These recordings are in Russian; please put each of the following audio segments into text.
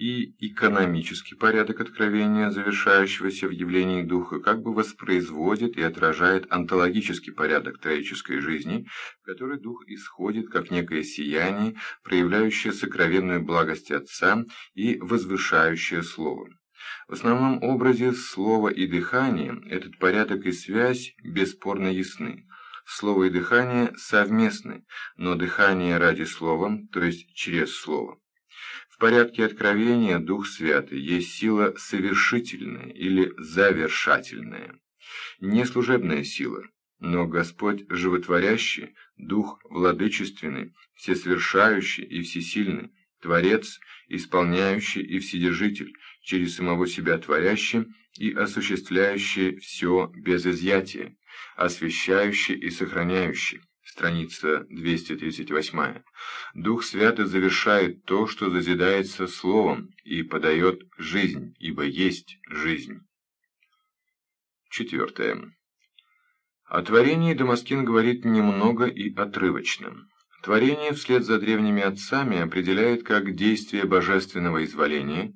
и экономический порядок откровения, завершающегося в явлении духа, как бы воспроизводит и отражает онтологический порядок троической жизни, в который дух исходит как некое сияние, проявляющее сокровенную благость Отца и возвышающее Слово. В основном образе слова и дыхания этот порядок и связь бесспорно ясны. Слово и дыхание совместны, но дыхание ради слова, то есть через слово порядке откровения Дух Святый есть сила совершительная или завершательная, не служебная сила, но Господь животворящий, Дух владычественный, всесовершающий и всесильный, Творец, исполняющий и Вседержитель, через самого себя творящий и осуществляющий все без изъятия, освящающий и сохраняющий, страница 238. Дух Святый завершает то, что зазидается словом, и подает жизнь, ибо есть жизнь. Четвертое. О творении Дамаскин говорит немного и отрывочно. Творение вслед за древними отцами определяет как действие божественного изволения,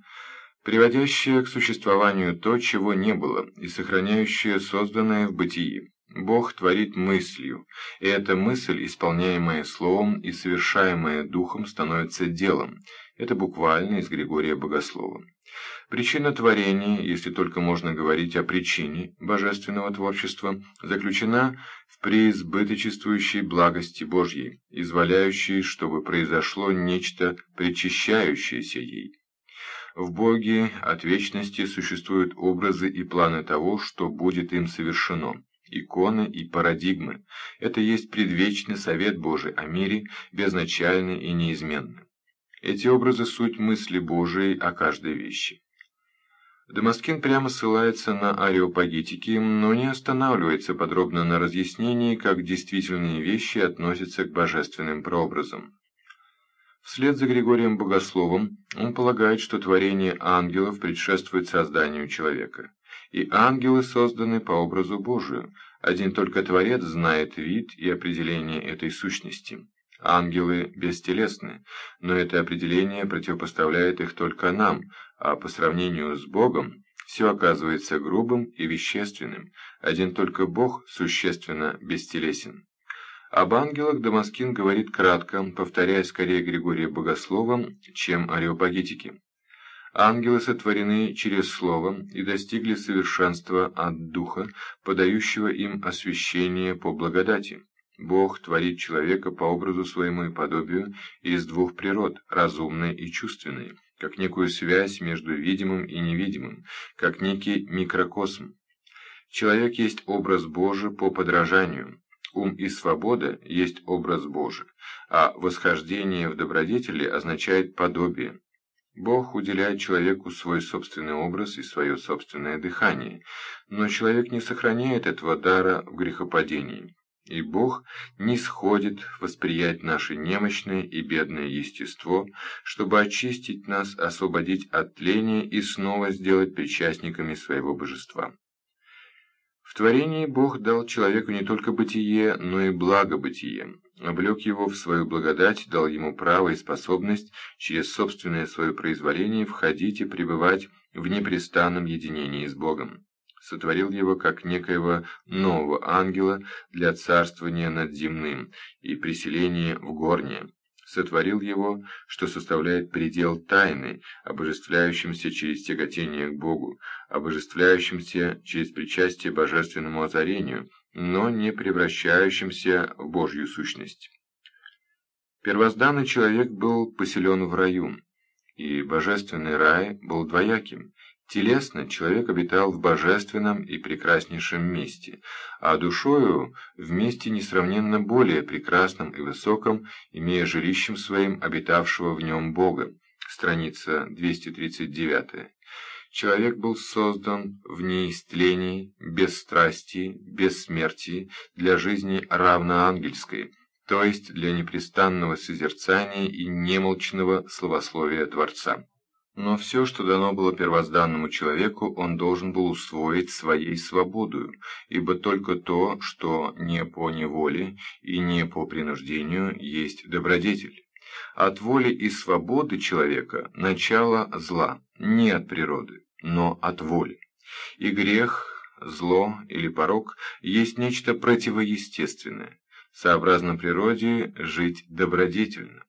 приводящее к существованию то, чего не было, и сохраняющее созданное в бытии. Бог творит мыслью, и эта мысль, исполняемая словом и совершаемая духом, становится делом. Это буквально из Григория Богослова. Причина творения, если только можно говорить о причине божественного творчества, заключена в преизбыточествующей благости Божьей, изволяющей, чтобы произошло нечто причащающееся ей. В Боге от вечности существуют образы и планы того, что будет им совершено иконы и парадигмы. Это есть предвечный совет Божий о мире, безначальный и неизменный. Эти образы – суть мысли Божией о каждой вещи. Дамаскин прямо ссылается на ареопагитики, но не останавливается подробно на разъяснении, как действительные вещи относятся к божественным прообразам. Вслед за Григорием Богословом он полагает, что творение ангелов предшествует созданию человека и ангелы созданы по образу Божию. Один только Творец знает вид и определение этой сущности. Ангелы бестелесны, но это определение противопоставляет их только нам, а по сравнению с Богом все оказывается грубым и вещественным. Один только Бог существенно бестелесен. Об ангелах Дамаскин говорит кратко, повторяя скорее Григория Богослова, чем ареопагитики. Ангелы сотворены через Слово и достигли совершенства от Духа, подающего им освящение по благодати. Бог творит человека по образу своему и подобию из двух природ, разумной и чувственной, как некую связь между видимым и невидимым, как некий микрокосм. Человек есть образ Божий по подражанию. Ум и свобода есть образ Божий, а восхождение в добродетели означает подобие. Бог уделяет человеку свой собственный образ и свое собственное дыхание, но человек не сохраняет этого дара в грехопадении, и Бог не сходит восприять наше немощное и бедное естество, чтобы очистить нас, освободить от тления и снова сделать причастниками своего божества. В творении Бог дал человеку не только бытие, но и благобытие, облег его в свою благодать, дал ему право и способность через собственное свое произволение входить и пребывать в непрестанном единении с Богом. Сотворил его как некоего нового ангела для царствования над земным и приселения в горнее сотворил его, что составляет предел тайны, обожествляющимся через тяготение к Богу, обожествляющимся через причастие божественному озарению, но не превращающимся в Божью сущность. Первозданный человек был поселен в раю, и божественный рай был двояким. Телесно человек обитал в божественном и прекраснейшем месте, а душою в месте несравненно более прекрасном и высоком, имея жилищем своим обитавшего в нем Бога. Страница 239. Человек был создан в неистлении, без страсти, без смерти, для жизни равноангельской, то есть для непрестанного созерцания и немолчного словословия Творца. Но все, что дано было первозданному человеку, он должен был усвоить своей свободою, ибо только то, что не по неволе и не по принуждению, есть добродетель. От воли и свободы человека начало зла, не от природы, но от воли. И грех, зло или порок есть нечто противоестественное. Сообразно природе жить добродетельно.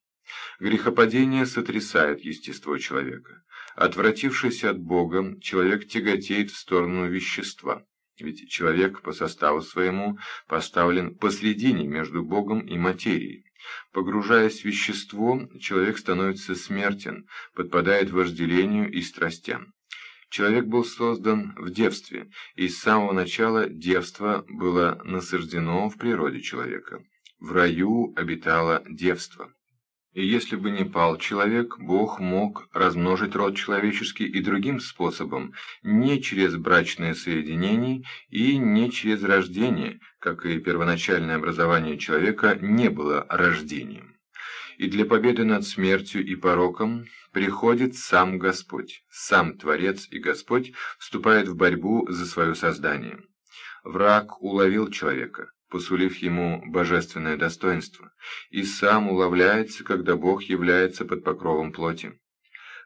Грехопадение сотрясает естество человека. Отвратившись от Бога, человек тяготеет в сторону вещества. Ведь человек по составу своему поставлен посредине между Богом и материей. Погружаясь в вещество, человек становится смертен, подпадает вожделению и страстям. Человек был создан в девстве, и с самого начала девство было насаждено в природе человека. В раю обитало девство. И если бы не пал человек, Бог мог размножить род человеческий и другим способом, не через брачное соединение и не через рождение, как и первоначальное образование человека не было рождением. И для победы над смертью и пороком приходит сам Господь, сам Творец и Господь вступает в борьбу за свое создание. Враг уловил человека, посулив ему божественное достоинство, и сам уловляется, когда Бог является под покровом плоти.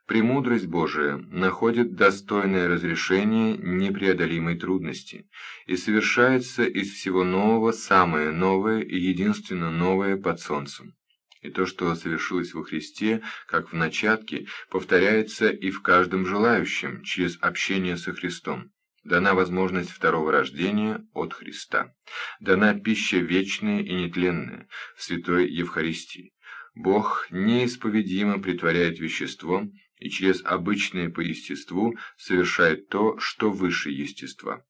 Премудрость Божия находит достойное разрешение непреодолимой трудности, и совершается из всего нового самое новое и единственно новое под солнцем. И то, что совершилось во Христе, как в начатке, повторяется и в каждом желающем через общение со Христом. Дана возможность второго рождения от Христа. Дана пища вечная и нетленная в Святой Евхаристии. Бог неисповедимо притворяет вещество и через обычное по естеству совершает то, что выше естества.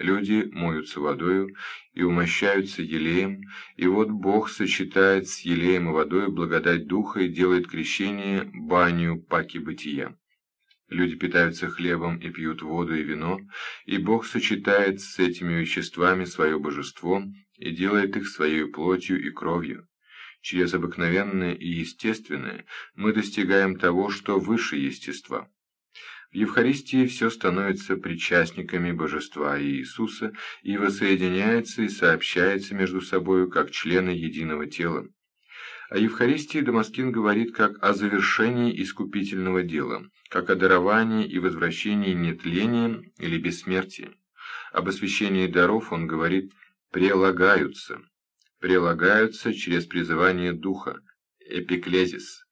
Люди моются водою и умощаются елеем, и вот Бог сочетает с елеем и водой благодать Духа и делает крещение баню паки бытия. Люди питаются хлебом и пьют воду и вино, и Бог сочетает с этими веществами свое божество и делает их своей плотью и кровью. Через обыкновенное и естественное мы достигаем того, что выше естества. В Евхаристии все становится причастниками божества Иисуса и воссоединяется и сообщается между собою как члены единого тела. О Евхаристии Дамаскин говорит как о завершении искупительного дела, как о даровании и возвращении нетления или бессмертия. Об освящении даров он говорит «прилагаются», прилагаются через призывание Духа, эпиклезис,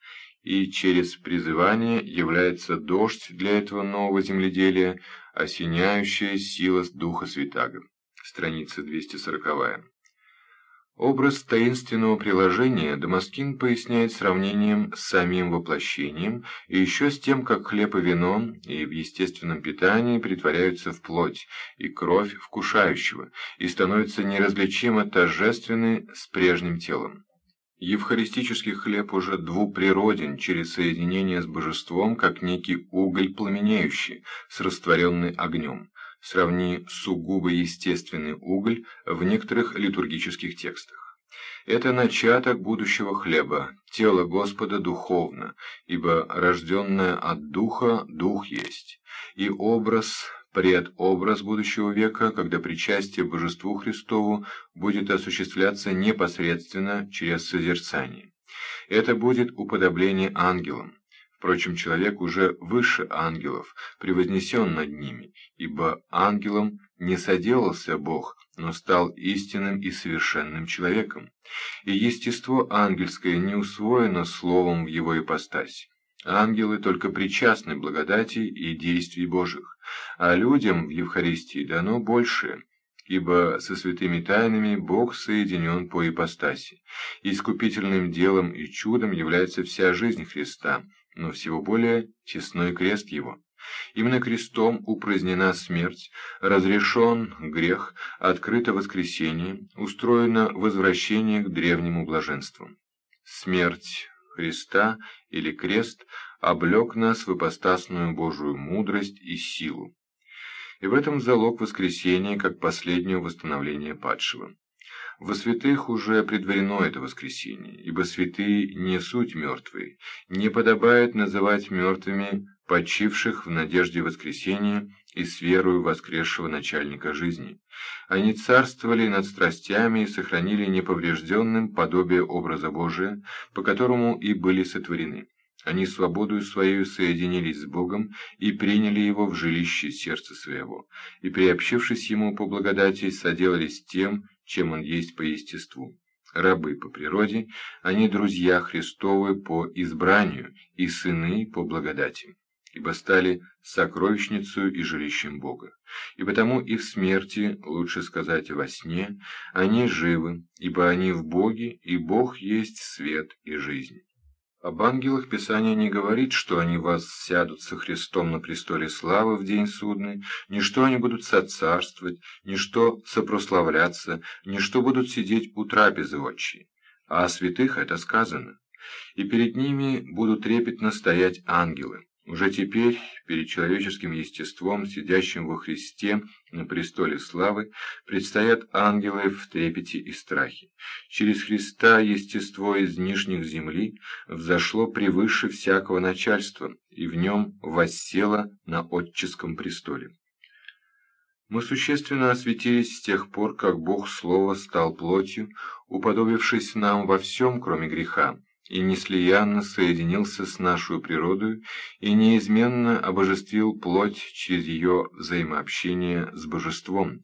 и через призывание является дождь для этого нового земледелия, осеняющая сила Духа Святаго. Страница 240. Образ таинственного приложения Дамаскин поясняет сравнением с самим воплощением и еще с тем, как хлеб и вино и в естественном питании притворяются в плоть и кровь вкушающего и становятся неразличимо торжественны с прежним телом. Евхаристический хлеб уже двуприроден через соединение с божеством, как некий уголь пламенеющий, с растворенный огнем. Сравни сугубо естественный уголь в некоторых литургических текстах. Это начаток будущего хлеба, тело Господа духовно, ибо рожденное от духа дух есть, и образ, предобраз будущего века, когда причастие Божеству Христову будет осуществляться непосредственно через созерцание. Это будет уподобление ангелам. Впрочем, человек уже выше ангелов, превознесен над ними, ибо ангелом не соделался Бог, но стал истинным и совершенным человеком, и естество ангельское не усвоено словом в его ипостаси. Ангелы только причастны благодати и действий Божьих, а людям в Евхаристии дано большее, ибо со святыми тайнами Бог соединен по ипостаси. Искупительным делом и чудом является вся жизнь Христа – но всего более честной крест его. Именно крестом упразднена смерть, разрешен грех, открыто воскресение, устроено возвращение к древнему блаженству. Смерть Христа или крест облег нас в ипостасную Божию мудрость и силу. И в этом залог воскресения как последнего восстановления падшего. Во святых уже предварено это воскресение, ибо святые не суть мертвые, не подобает называть мертвыми почивших в надежде воскресения и с верою воскресшего начальника жизни. Они царствовали над страстями и сохранили неповрежденным подобие образа Божия, по которому и были сотворены. Они свободою своей соединились с Богом и приняли Его в жилище сердца своего, и, приобщившись Ему по благодати, соделались тем, чем Он есть по естеству. Рабы по природе, они друзья Христовы по избранию и сыны по благодати ибо стали сокровищницей и жилищем Бога. И потому и в смерти, лучше сказать во сне, они живы, ибо они в Боге, и Бог есть свет и жизнь. Об ангелах Писание не говорит, что они вас сядут со Христом на престоле славы в день судный, ни что они будут соцарствовать, ни что сопрославляться, ни что будут сидеть у трапезы отчи. А о святых это сказано. И перед ними будут трепетно стоять ангелы, уже теперь перед человеческим естеством, сидящим во Христе на престоле славы, предстоят ангелы в трепете и страхе. Через Христа естество из нижних земли взошло превыше всякого начальства, и в нем воссело на отческом престоле. Мы существенно осветились с тех пор, как Бог Слово стал плотью, уподобившись нам во всем, кроме греха, и неслиянно соединился с нашу природой и неизменно обожествил плоть через ее взаимообщение с божеством.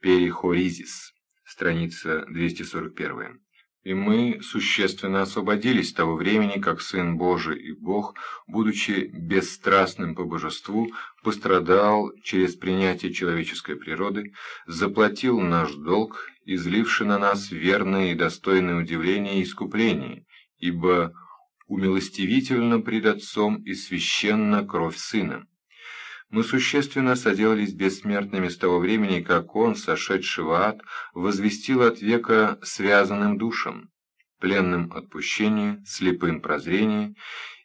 Перихоризис, страница 241. И мы существенно освободились с того времени, как Сын Божий и Бог, будучи бесстрастным по божеству, пострадал через принятие человеческой природы, заплатил наш долг, изливши на нас верное и достойное удивление и искупление, ибо умилостивительно пред Отцом и священна кровь Сына. Мы существенно соделались бессмертными с того времени, как Он, сошедший в ад, возвестил от века связанным душам, пленным отпущение, слепым прозрение,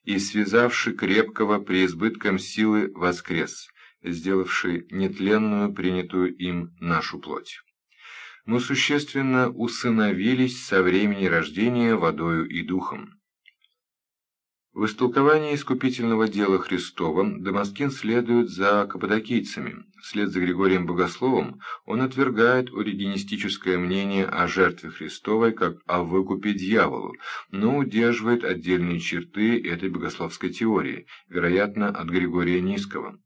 и связавший крепкого преизбытком силы воскрес, сделавший нетленную принятую им нашу плоть мы существенно усыновились со времени рождения водою и духом. В истолковании искупительного дела Христова Дамаскин следует за каппадокийцами. Вслед за Григорием Богословом он отвергает оригинистическое мнение о жертве Христовой как о выкупе дьяволу, но удерживает отдельные черты этой богословской теории, вероятно, от Григория Низкого.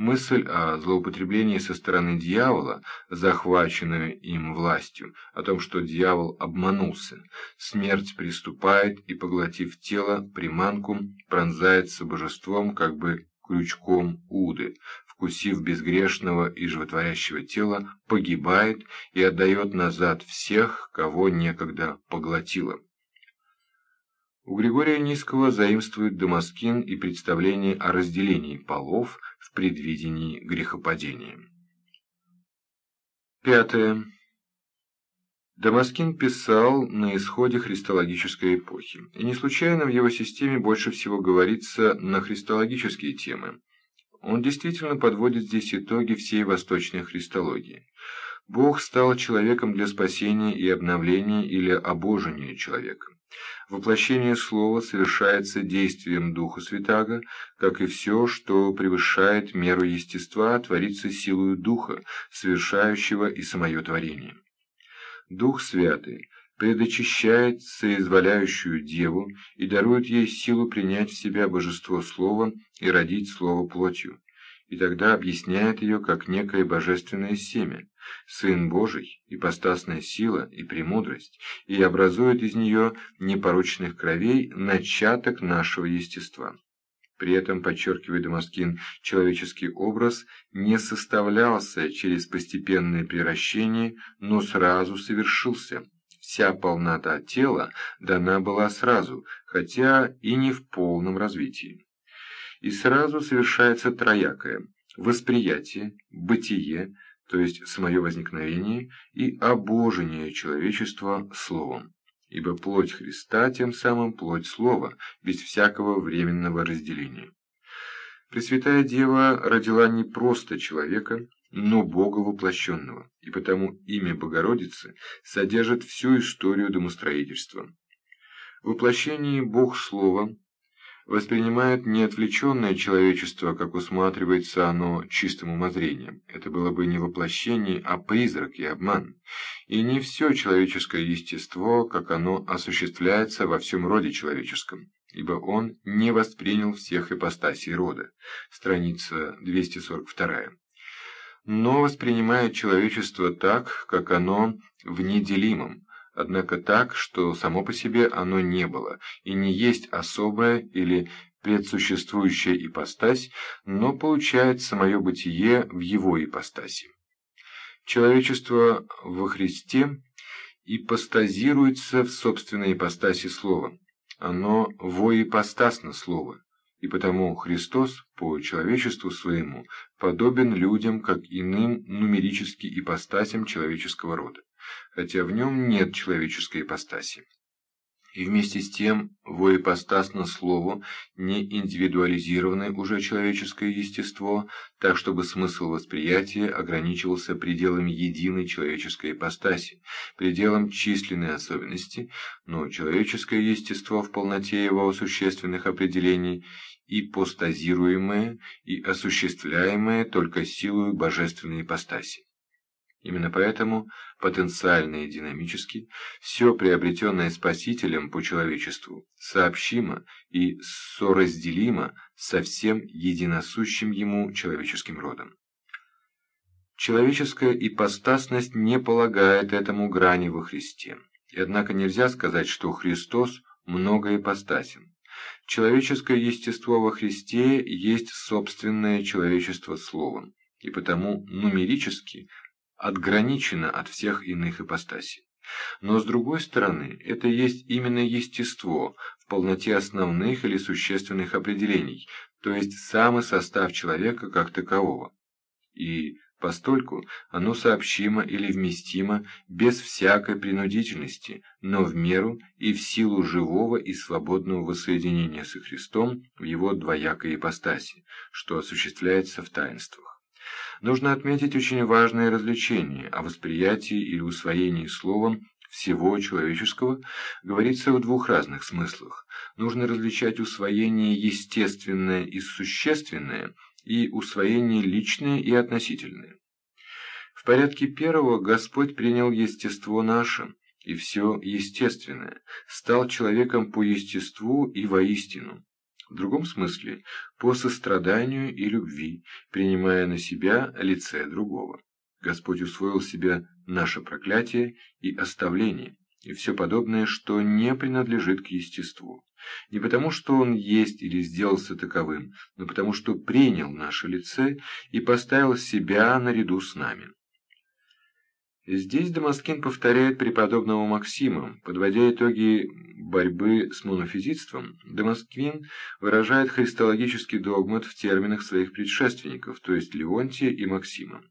Мысль о злоупотреблении со стороны дьявола, захваченную им властью, о том, что дьявол обманулся, смерть приступает и, поглотив тело, приманку, пронзается божеством, как бы крючком уды, вкусив безгрешного и животворящего тела, погибает и отдает назад всех, кого некогда поглотило. У Григория Низкого заимствует Дамаскин и представление о разделении полов в предвидении грехопадения. Пятое. Дамаскин писал на исходе христологической эпохи, и не случайно в его системе больше всего говорится на христологические темы. Он действительно подводит здесь итоги всей восточной христологии. Бог стал человеком для спасения и обновления или обожения человека. Воплощение слова совершается действием Духа Святаго, как и все, что превышает меру естества, творится силою Духа, совершающего и самое творение. Дух Святый предочищает соизволяющую Деву и дарует ей силу принять в себя божество Слова и родить Слово плотью, и тогда объясняет ее как некое божественное семя, Сын Божий, ипостасная сила и премудрость, и образует из нее непорочных кровей начаток нашего естества. При этом, подчеркивает Дамаскин, человеческий образ не составлялся через постепенное превращение, но сразу совершился. Вся полнота тела дана была сразу, хотя и не в полном развитии. И сразу совершается троякое – восприятие, бытие, то есть самое возникновение и обожение человечества словом. Ибо плоть Христа тем самым плоть слова, без всякого временного разделения. Пресвятая Дева родила не просто человека, но Бога воплощенного, и потому имя Богородицы содержит всю историю домостроительства. Воплощение Бог Слова воспринимает не отвлеченное человечество, как усматривается оно чистым умозрением. Это было бы не воплощение, а призрак и обман. И не все человеческое естество, как оно осуществляется во всем роде человеческом, ибо он не воспринял всех ипостасей рода. Страница 242. Но воспринимает человечество так, как оно в неделимом, однако так, что само по себе оно не было, и не есть особая или предсуществующая ипостась, но получает самое бытие в его ипостаси. Человечество во Христе ипостазируется в собственной ипостаси Слова. Оно воипостасно Слово, и потому Христос по человечеству своему подобен людям, как иным нумерически ипостасям человеческого рода хотя в нем нет человеческой ипостаси. И вместе с тем воипостасно слову не индивидуализированное уже человеческое естество, так чтобы смысл восприятия ограничивался пределами единой человеческой ипостаси, пределом численной особенности, но человеческое естество в полноте его существенных определений ипостазируемое и осуществляемое только силой божественной ипостаси. Именно поэтому потенциально и динамически все приобретенное Спасителем по человечеству сообщимо и соразделимо со всем единосущим ему человеческим родом. Человеческая ипостасность не полагает этому грани во Христе. И однако нельзя сказать, что Христос многоипостасен. Человеческое естество во Христе есть собственное человечество словом, и потому нумерически отграничено от всех иных ипостасей. Но с другой стороны, это есть именно естество в полноте основных или существенных определений, то есть самый состав человека как такового. И постольку оно сообщимо или вместимо без всякой принудительности, но в меру и в силу живого и свободного воссоединения со Христом в его двоякой ипостаси, что осуществляется в таинствах. Нужно отметить очень важное развлечение о восприятии или усвоении словом всего человеческого говорится в двух разных смыслах. Нужно различать усвоение естественное и существенное и усвоение личное и относительное. В порядке первого Господь принял естество наше, и все естественное, стал человеком по естеству и воистину в другом смысле по состраданию и любви, принимая на себя лице другого. Господь усвоил себе наше проклятие и оставление, и все подобное, что не принадлежит к естеству. Не потому, что он есть или сделался таковым, но потому, что принял наше лице и поставил себя наряду с нами. Здесь Дамаскин повторяет преподобного Максима. Подводя итоги борьбы с монофизитством, Дамаскин выражает христологический догмат в терминах своих предшественников, то есть Леонтия и Максима.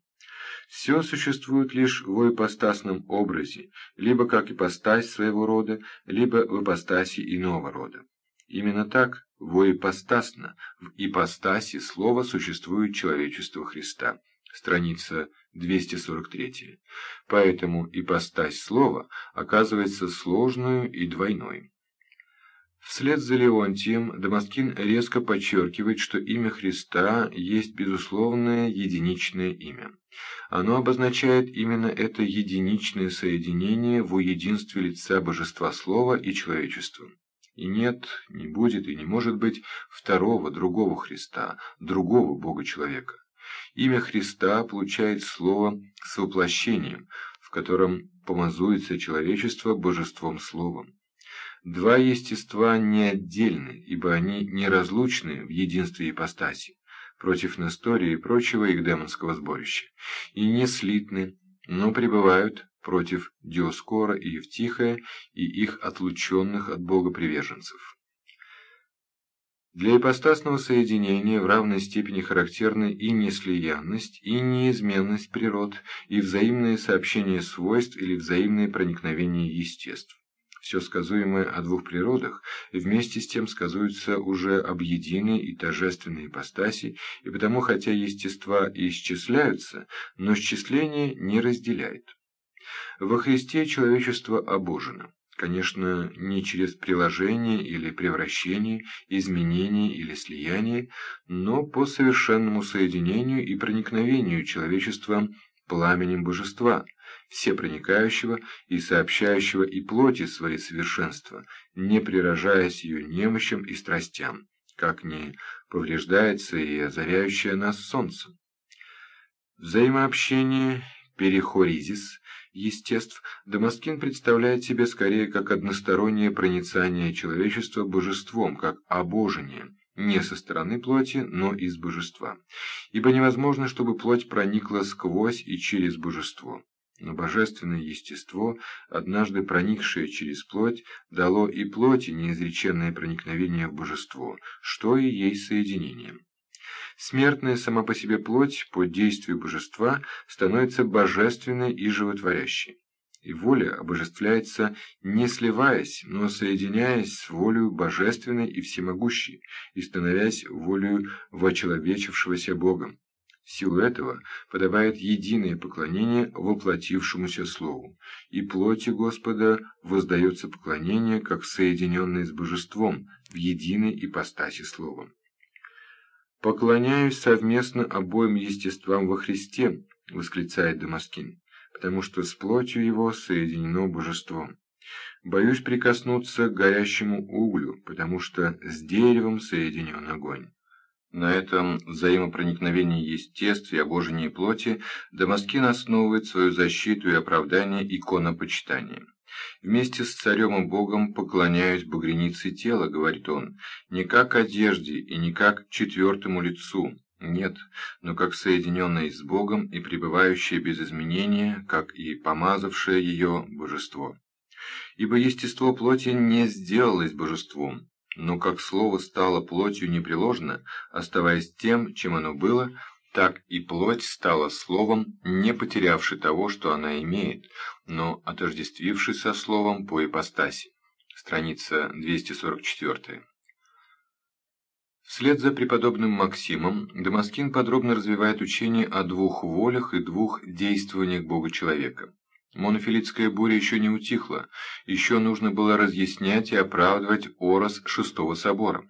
Все существует лишь в ипостасном образе, либо как ипостась своего рода, либо в ипостаси иного рода. Именно так, воипостасно, в ипостаси слова существует человечество Христа. Страница 243. Поэтому ипостась слова оказывается сложную и двойной. Вслед за Леонтием Дамаскин резко подчеркивает, что имя Христа есть безусловное единичное имя. Оно обозначает именно это единичное соединение в единстве лица Божества Слова и человечества. И нет, не будет и не может быть второго, другого Христа, другого Бога-человека. Имя Христа получает слово с воплощением, в котором помазуется человечество божеством словом. Два естества не отдельны, ибо они неразлучны в единстве ипостаси, против Нестория и прочего их демонского сборища, и не слитны, но пребывают против Диоскора и Евтихия и их отлученных от Бога приверженцев. Для ипостасного соединения в равной степени характерны и неслиянность, и неизменность природ, и взаимное сообщение свойств или взаимное проникновение естеств. Все сказуемое о двух природах вместе с тем сказуется уже об единой и торжественной ипостаси, и потому, хотя естества исчисляются, но счисление не разделяет. Во Христе человечество обожено. Конечно, не через приложение или превращение, изменение или слияние, но по совершенному соединению и проникновению человечества пламенем божества, всепроникающего и сообщающего и плоти свои совершенства, не приражаясь ее немощам и страстям, как не повреждается и озаряющее нас солнце. Взаимообщение перехоризис естеств Дамаскин представляет себе скорее как одностороннее проницание человечества божеством, как обожение, не со стороны плоти, но из божества. Ибо невозможно, чтобы плоть проникла сквозь и через божество. Но божественное естество, однажды проникшее через плоть, дало и плоти неизреченное проникновение в божество, что и есть соединением. Смертная сама по себе плоть под действию божества становится божественной и животворящей. И воля обожествляется не сливаясь, но соединяясь с волею божественной и всемогущей, и становясь волею вочеловечившегося Богом. В силу этого подобает единое поклонение воплотившемуся Слову, и плоти Господа воздается поклонение, как соединенное с Божеством, в единой ипостаси Словом. «Поклоняюсь совместно обоим естествам во Христе», — восклицает Дамаскин, «потому что с плотью его соединено божеством. Боюсь прикоснуться к горящему углю, потому что с деревом соединен огонь». На этом взаимопроникновении естеств и обожении плоти Дамаскин основывает свою защиту и оправдание иконопочитанием. «Вместе с царем и богом поклоняюсь багренице тела», — говорит он, — «не как одежде и не как четвертому лицу, нет, но как соединенное с Богом и пребывающее без изменения, как и помазавшее ее божество. Ибо естество плоти не сделалось божеством, но как слово стало плотью непреложно, оставаясь тем, чем оно было, так и плоть стала словом, не потерявши того, что она имеет, но отождествившись со словом по ипостаси. Страница 244. Вслед за преподобным Максимом Дамаскин подробно развивает учение о двух волях и двух действованиях Бога-человека. Монофилитская буря еще не утихла, еще нужно было разъяснять и оправдывать орос Шестого собора.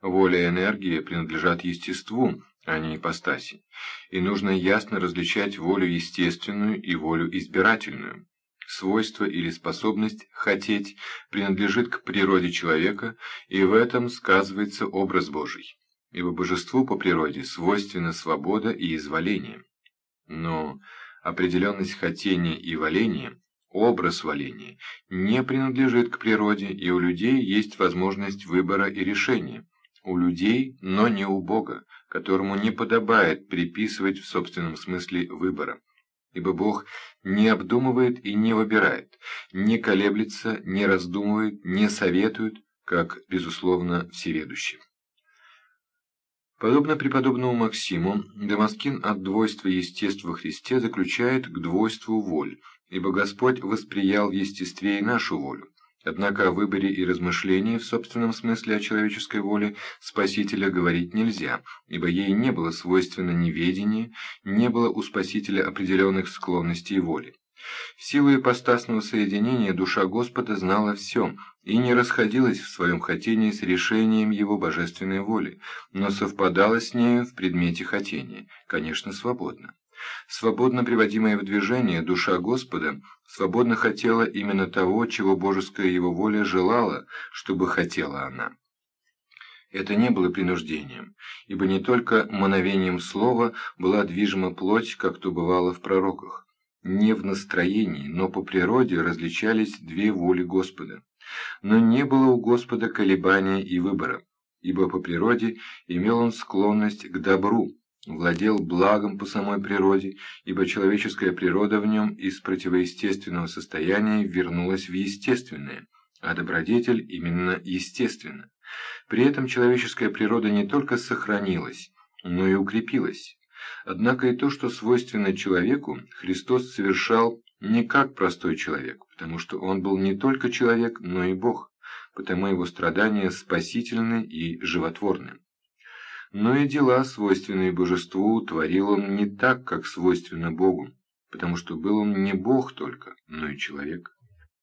Воля и энергия принадлежат естеству, а не ипостаси, и нужно ясно различать волю естественную и волю избирательную. Свойство или способность хотеть принадлежит к природе человека, и в этом сказывается образ Божий, ибо божеству по природе свойственна свобода и изволение. Но определенность хотения и валения, образ валения, не принадлежит к природе, и у людей есть возможность выбора и решения. У людей, но не у Бога, которому не подобает приписывать в собственном смысле выбора. Ибо Бог не обдумывает и не выбирает, не колеблется, не раздумывает, не советует, как, безусловно, всеведущий. Подобно преподобному Максиму, Дамаскин от двойства естеств во Христе заключает к двойству воль, ибо Господь восприял в естестве и нашу волю. Однако о выборе и размышлении в собственном смысле о человеческой воле Спасителя говорить нельзя, ибо ей не было свойственно неведение, не было у Спасителя определенных склонностей воли. В силу ипостасного соединения душа Господа знала все и не расходилась в своем хотении с решением его божественной воли, но совпадала с нею в предмете хотения, конечно, свободно. Свободно приводимая в движение, душа Господа свободно хотела именно того, чего божеская его воля желала, чтобы хотела она. Это не было принуждением, ибо не только мановением слова была движима плоть, как то бывало в пророках. Не в настроении, но по природе различались две воли Господа. Но не было у Господа колебания и выбора, ибо по природе имел он склонность к добру, владел благом по самой природе, ибо человеческая природа в нем из противоестественного состояния вернулась в естественное, а добродетель именно естественно. При этом человеческая природа не только сохранилась, но и укрепилась. Однако и то, что свойственно человеку, Христос совершал не как простой человек, потому что он был не только человек, но и Бог, потому его страдания спасительны и животворны но и дела, свойственные божеству, творил он не так, как свойственно Богу, потому что был он не Бог только, но и человек.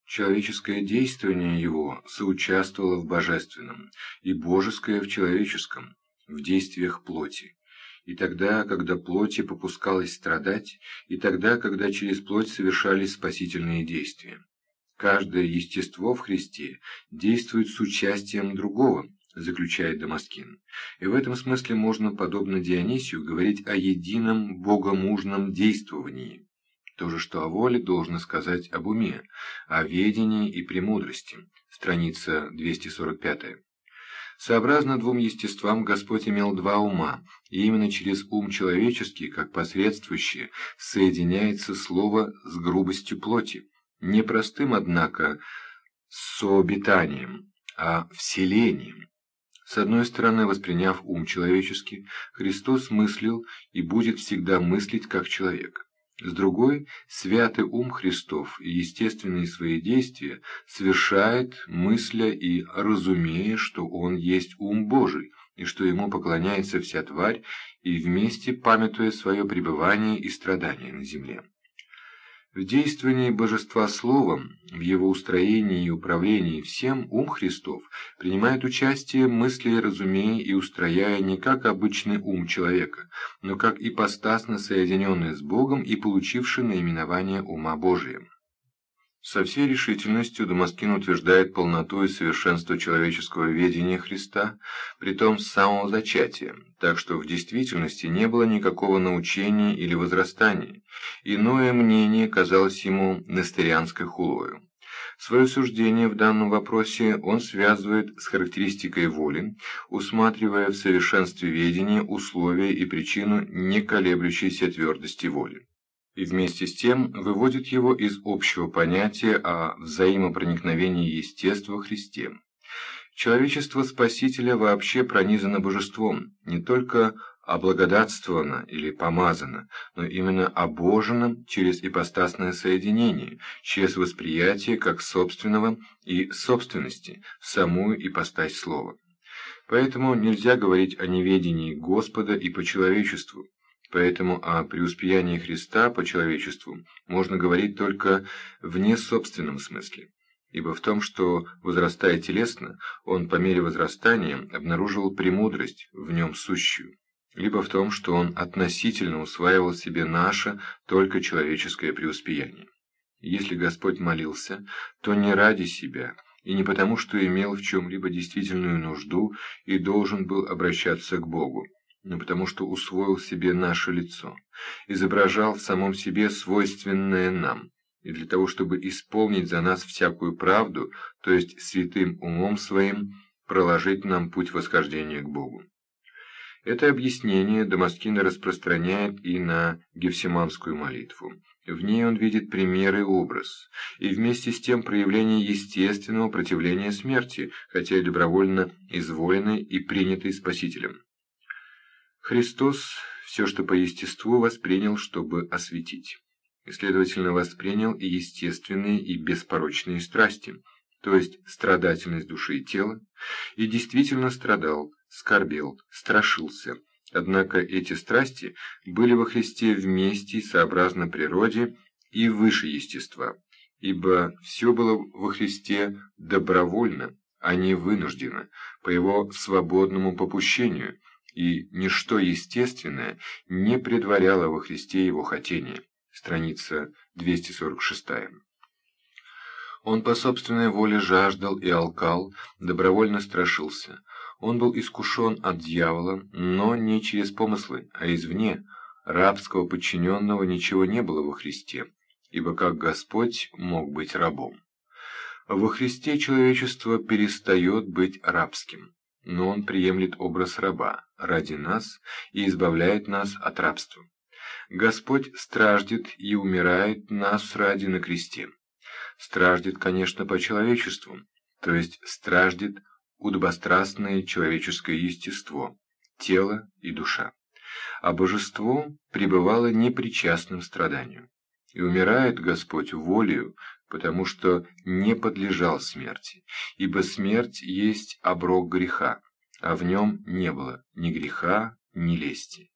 Человеческое действование его соучаствовало в божественном, и божеское в человеческом, в действиях плоти. И тогда, когда плоти попускалось страдать, и тогда, когда через плоть совершались спасительные действия. Каждое естество в Христе действует с участием другого, заключает Дамаскин. И в этом смысле можно, подобно Дионисию, говорить о едином богомужном действовании. То же, что о воле, должно сказать об уме, о ведении и премудрости. Страница 245. Сообразно двум естествам Господь имел два ума, и именно через ум человеческий, как посредствующее, соединяется слово с грубостью плоти. Не простым, однако, сообитанием, а вселением. С одной стороны, восприняв ум человеческий, Христос мыслил и будет всегда мыслить как человек. С другой, святый ум Христов и естественные свои действия совершает, мысля и разумея, что он есть ум Божий, и что ему поклоняется вся тварь, и вместе памятуя свое пребывание и страдания на земле. В действовании божества словом, в его устроении и управлении всем, ум Христов принимает участие мысли, разумея и устрояя не как обычный ум человека, но как ипостасно соединенный с Богом и получивший наименование ума Божия. Со всей решительностью Дамаскин утверждает полноту и совершенство человеческого ведения Христа, притом с самого зачатия, так что в действительности не было никакого научения или возрастания. Иное мнение казалось ему нестерианской хулою. Свое суждение в данном вопросе он связывает с характеристикой воли, усматривая в совершенстве ведения условия и причину неколеблющейся твердости воли и вместе с тем выводит его из общего понятия о взаимопроникновении естеств во Христе. Человечество Спасителя вообще пронизано божеством, не только облагодатствовано или помазано, но именно обожено через ипостасное соединение, через восприятие как собственного и собственности самую ипостась слова. Поэтому нельзя говорить о неведении Господа и по человечеству, Поэтому о преуспеянии Христа по человечеству можно говорить только в несобственном смысле. Ибо в том, что, возрастая телесно, он по мере возрастания обнаруживал премудрость в нем сущую, либо в том, что он относительно усваивал себе наше, только человеческое преуспеяние. Если Господь молился, то не ради себя, и не потому, что имел в чем-либо действительную нужду и должен был обращаться к Богу, но потому что усвоил себе наше лицо, изображал в самом себе свойственное нам, и для того, чтобы исполнить за нас всякую правду, то есть святым умом своим, проложить нам путь восхождения к Богу. Это объяснение Дамаскин распространяет и на Гефсиманскую молитву. В ней он видит пример и образ, и вместе с тем проявление естественного противления смерти, хотя и добровольно изволенной и принятой Спасителем. Христос все, что по естеству, воспринял, чтобы осветить. И, следовательно, воспринял и естественные, и беспорочные страсти, то есть страдательность души и тела, и действительно страдал, скорбел, страшился. Однако эти страсти были во Христе вместе, сообразно природе и выше естества, ибо все было во Христе добровольно, а не вынуждено, по его свободному попущению, и ничто естественное не предваряло во Христе его хотения. Страница 246. Он по собственной воле жаждал и алкал, добровольно страшился. Он был искушен от дьявола, но не через помыслы, а извне. Рабского подчиненного ничего не было во Христе, ибо как Господь мог быть рабом. Во Христе человечество перестает быть рабским но он приемлет образ раба ради нас и избавляет нас от рабства. Господь страждет и умирает нас ради на кресте. Страждет, конечно, по человечеству, то есть страждет удобострастное человеческое естество, тело и душа. А божество пребывало непричастным страданию. И умирает Господь волею, потому что не подлежал смерти, ибо смерть есть оброк греха, а в нем не было ни греха, ни лести.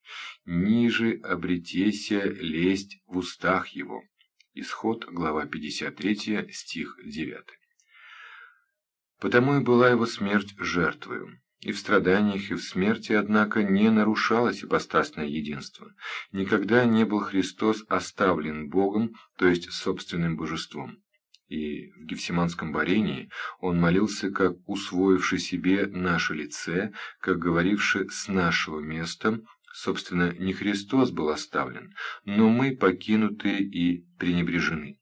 Ниже обретеся лесть в устах его, Исход, глава 53, стих 9. Потому и была его смерть жертвою. И в страданиях, и в смерти, однако, не нарушалось ипостасное единство. Никогда не был Христос оставлен Богом, то есть собственным божеством. И в Гефсиманском борении он молился, как усвоивший себе наше лице, как говоривший с нашего места, собственно, не Христос был оставлен, но мы покинуты и пренебрежены.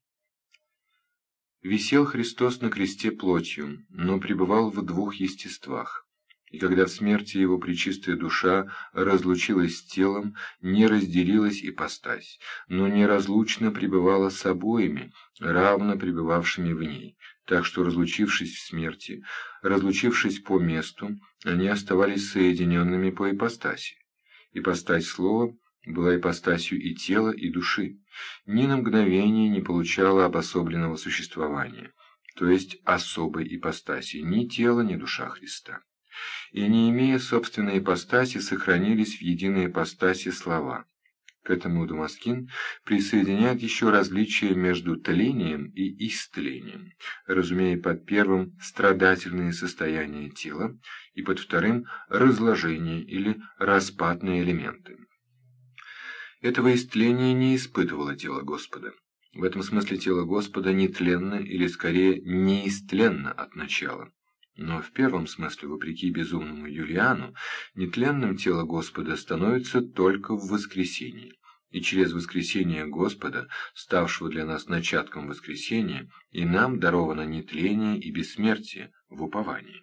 Висел Христос на кресте плотью, но пребывал в двух естествах. И когда в смерти его пречистая душа разлучилась с телом, не разделилась ипостась, но неразлучно пребывала с обоими, равно пребывавшими в ней, так что, разлучившись в смерти, разлучившись по месту, они оставались соединенными по ипостаси. Ипостась слова была ипостасью и тела, и души, ни на мгновение не получала обособленного существования, то есть особой ипостаси ни тела, ни душа Христа и, не имея собственной ипостаси, сохранились в единой ипостаси слова. К этому Дамаскин присоединяет еще различия между тлением и истлением, разумея под первым страдательные состояния тела и под вторым разложение или распадные элементы. Этого истления не испытывало тело Господа. В этом смысле тело Господа нетленно или скорее неистленно от начала. Но в первом смысле, вопреки безумному Юлиану, нетленным тело Господа становится только в воскресении. И через воскресение Господа, ставшего для нас начатком воскресения, и нам даровано нетление и бессмертие в уповании.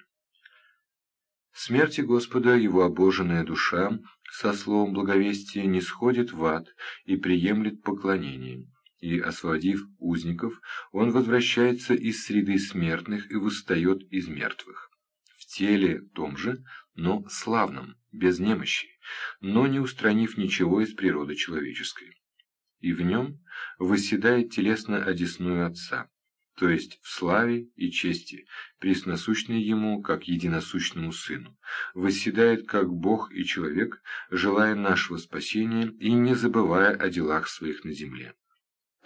Смерти Господа его обоженная душа со словом благовестия не сходит в ад и приемлет поклонение и, освободив узников, он возвращается из среды смертных и восстает из мертвых. В теле том же, но славном, без немощи, но не устранив ничего из природы человеческой. И в нем восседает телесно одесную Отца, то есть в славе и чести, пресносущной Ему, как единосущному Сыну, восседает как Бог и человек, желая нашего спасения и не забывая о делах своих на земле.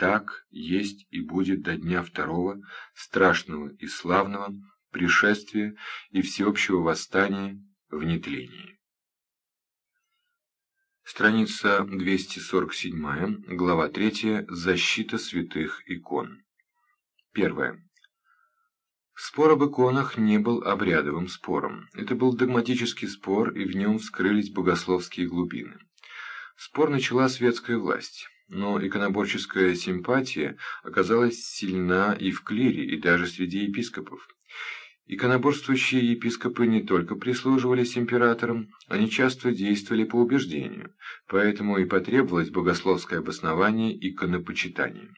Так есть и будет до дня второго, страшного и славного, пришествия и всеобщего восстания в нетлении. Страница 247, глава 3, защита святых икон. Первое. Спор об иконах не был обрядовым спором. Это был догматический спор, и в нем вскрылись богословские глубины. Спор начала светская власть но иконоборческая симпатия оказалась сильна и в клире, и даже среди епископов. Иконоборствующие епископы не только прислуживались императорам, они часто действовали по убеждению, поэтому и потребовалось богословское обоснование иконопочитания.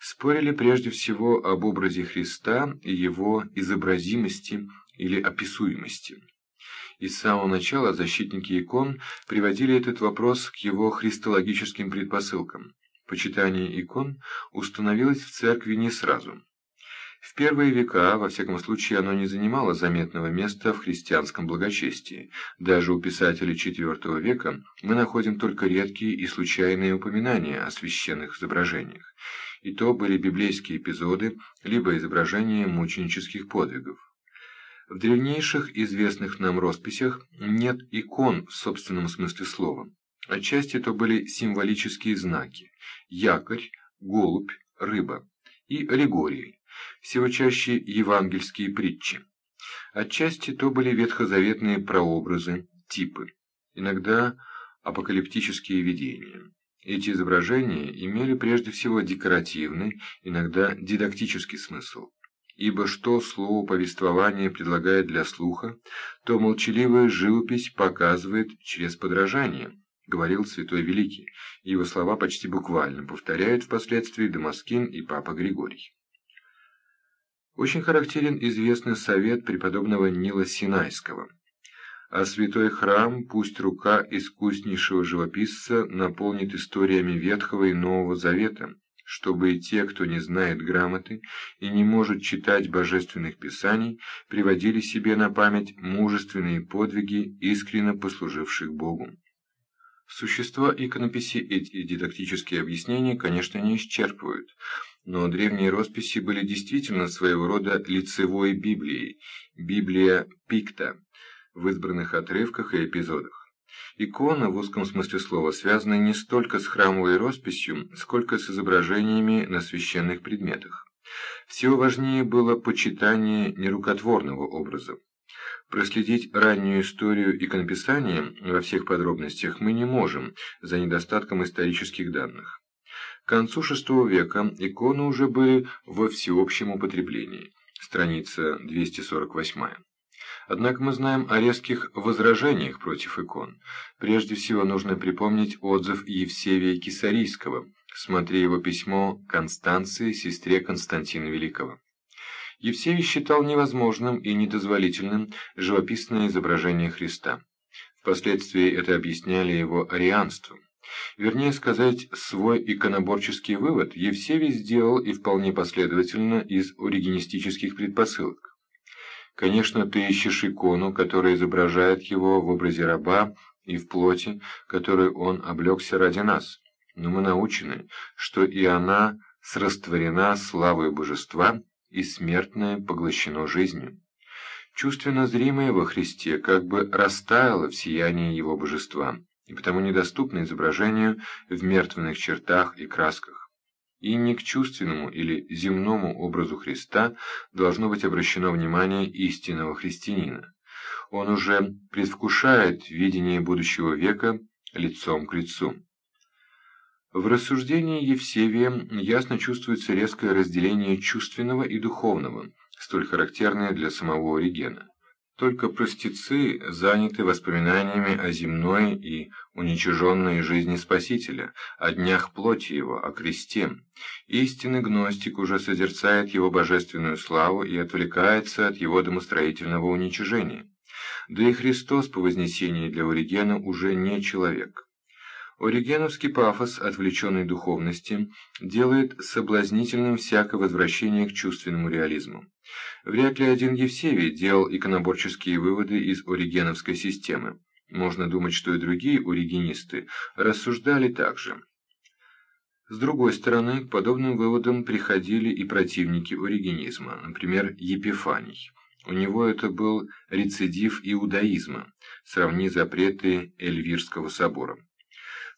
Спорили прежде всего об образе Христа и его изобразимости или описуемости. И с самого начала защитники икон приводили этот вопрос к его христологическим предпосылкам. Почитание икон установилось в церкви не сразу. В первые века, во всяком случае, оно не занимало заметного места в христианском благочестии. Даже у писателей IV века мы находим только редкие и случайные упоминания о священных изображениях. И то были библейские эпизоды, либо изображения мученических подвигов. В древнейших известных нам росписях нет икон в собственном смысле слова. Отчасти это были символические знаки – якорь, голубь, рыба и аллегории, всего чаще евангельские притчи. Отчасти то были ветхозаветные прообразы, типы, иногда апокалиптические видения. Эти изображения имели прежде всего декоративный, иногда дидактический смысл ибо что слово повествования предлагает для слуха, то молчаливая живопись показывает через подражание, говорил святой великий, его слова почти буквально повторяют впоследствии Дамаскин и Папа Григорий. Очень характерен известный совет преподобного Нила Синайского. А святой храм пусть рука искуснейшего живописца наполнит историями Ветхого и Нового Завета, чтобы и те, кто не знает грамоты и не может читать божественных писаний, приводили себе на память мужественные подвиги, искренно послуживших Богу. Существа иконописи эти дидактические объяснения, конечно, не исчерпывают, но древние росписи были действительно своего рода лицевой Библией, Библия Пикта, в избранных отрывках и эпизодах. Икона, в узком смысле слова, связана не столько с храмовой росписью, сколько с изображениями на священных предметах. Всего важнее было почитание нерукотворного образа. Проследить раннюю историю иконописания во всех подробностях мы не можем, за недостатком исторических данных. К концу VI века иконы уже были во всеобщем употреблении. Страница 248. Однако мы знаем о резких возражениях против икон. Прежде всего нужно припомнить отзыв Евсевия Кисарийского. Смотри его письмо Констанции, сестре Константина Великого. Евсевий считал невозможным и недозволительным живописное изображение Христа. Впоследствии это объясняли его арианством. Вернее сказать, свой иконоборческий вывод Евсевий сделал и вполне последовательно из оригинистических предпосылок. Конечно, ты ищешь икону, которая изображает его в образе раба и в плоти, которую он облегся ради нас. Но мы научены, что и она срастворена славой божества, и смертное поглощено жизнью. Чувственно зримое во Христе как бы растаяло в сиянии его божества, и потому недоступно изображению в мертвенных чертах и красках и не к чувственному или земному образу Христа должно быть обращено внимание истинного христианина. Он уже предвкушает видение будущего века лицом к лицу. В рассуждении Евсевия ясно чувствуется резкое разделение чувственного и духовного, столь характерное для самого Оригена. Только простецы заняты воспоминаниями о земной и уничиженной жизни Спасителя, о днях плоти его, о кресте. Истинный гностик уже созерцает его божественную славу и отвлекается от его домостроительного уничижения. Да и Христос по вознесении для Оригена уже не человек. Оригеновский пафос отвлеченной духовности делает соблазнительным всякое возвращение к чувственному реализму. Вряд ли один Евсевий делал иконоборческие выводы из оригеновской системы. Можно думать, что и другие оригенисты рассуждали так же. С другой стороны, к подобным выводам приходили и противники оригенизма, например, Епифаний. У него это был рецидив иудаизма, сравни запреты Эльвирского собора.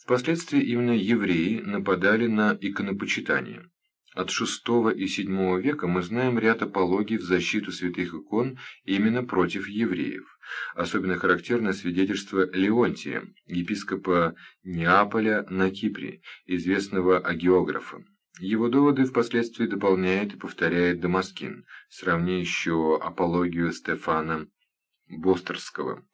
Впоследствии именно евреи нападали на иконопочитание. От VI и VII века мы знаем ряд апологий в защиту святых икон именно против евреев. Особенно характерно свидетельство Леонтия, епископа Неаполя на Кипре, известного агеографа. Его доводы впоследствии дополняет и повторяет Дамаскин, сравни еще апологию Стефана Бостерского.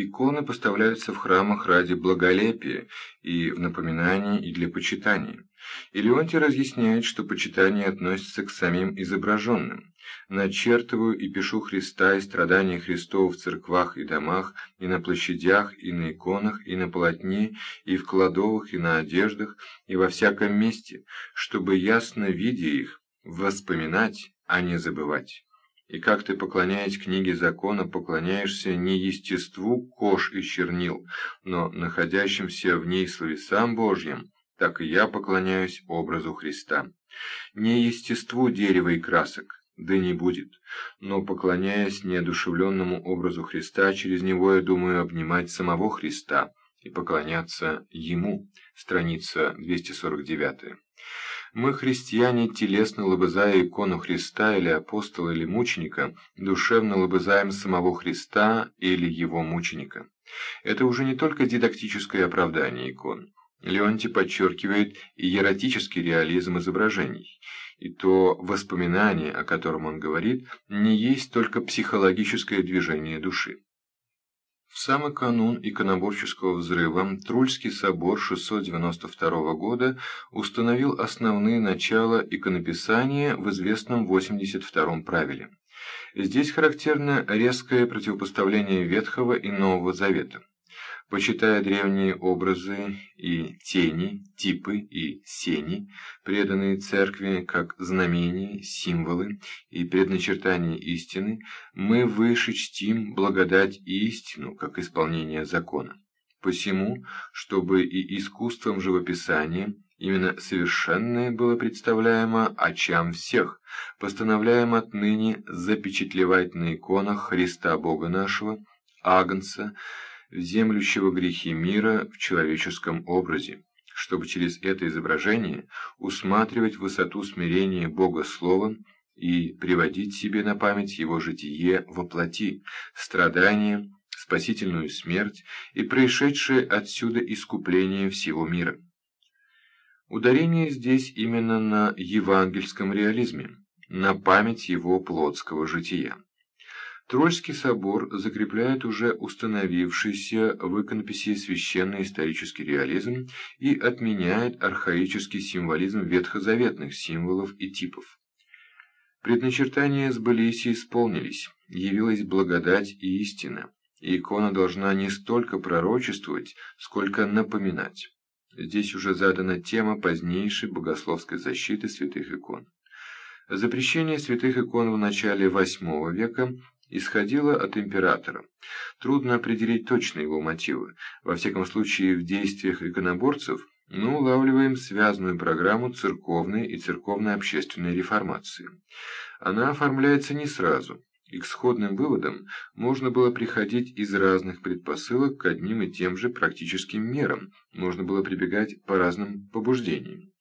Иконы поставляются в храмах ради благолепия и в напоминании и для почитания. И Леонтий разъясняет, что почитание относится к самим изображенным. Начертываю и пишу Христа и страдания Христова в церквах и домах, и на площадях, и на иконах, и на полотне, и в кладовых, и на одеждах, и во всяком месте, чтобы ясно видя их, воспоминать, а не забывать. И как ты, поклоняясь книге закона, поклоняешься не естеству кож и чернил, но находящимся в ней словесам Божьим, так и я поклоняюсь образу Христа. Не естеству дерева и красок, да не будет, но, поклоняясь неодушевленному образу Христа, через него я думаю обнимать самого Христа и поклоняться Ему. Страница 249. Мы, христиане, телесно лобызая икону Христа или апостола или мученика, душевно лобызаем самого Христа или его мученика. Это уже не только дидактическое оправдание икон. Леонтий подчеркивает иеротический реализм изображений. И то воспоминание, о котором он говорит, не есть только психологическое движение души. В самый канун иконоборческого взрыва Трульский собор 692 года установил основные начала иконописания в известном 82-м правиле. Здесь характерно резкое противопоставление Ветхого и Нового Завета почитая древние образы и тени, типы и сени, преданные церкви как знамения, символы и предначертания истины, мы выше чтим благодать и истину как исполнение закона. Посему, чтобы и искусством живописания именно совершенное было представляемо очам всех, постановляем отныне запечатлевать на иконах Христа Бога нашего, Агнца, землющего грехи мира в человеческом образе, чтобы через это изображение усматривать высоту смирения Бога Словом и приводить себе на память Его житие во плоти, страдания, спасительную смерть и происшедшее отсюда искупление всего мира. Ударение здесь именно на евангельском реализме, на память его плотского жития. Трольский собор закрепляет уже установившийся в иконописи священный исторический реализм и отменяет архаический символизм ветхозаветных символов и типов. Предначертания сбылись и исполнились, явилась благодать и истина, и икона должна не столько пророчествовать, сколько напоминать. Здесь уже задана тема позднейшей богословской защиты святых икон. Запрещение святых икон в начале VIII века исходило от императора. Трудно определить точно его мотивы. Во всяком случае, в действиях иконоборцев мы улавливаем связанную программу церковной и церковно-общественной реформации. Она оформляется не сразу, и к сходным выводам можно было приходить из разных предпосылок к одним и тем же практическим мерам, можно было прибегать по разным побуждениям.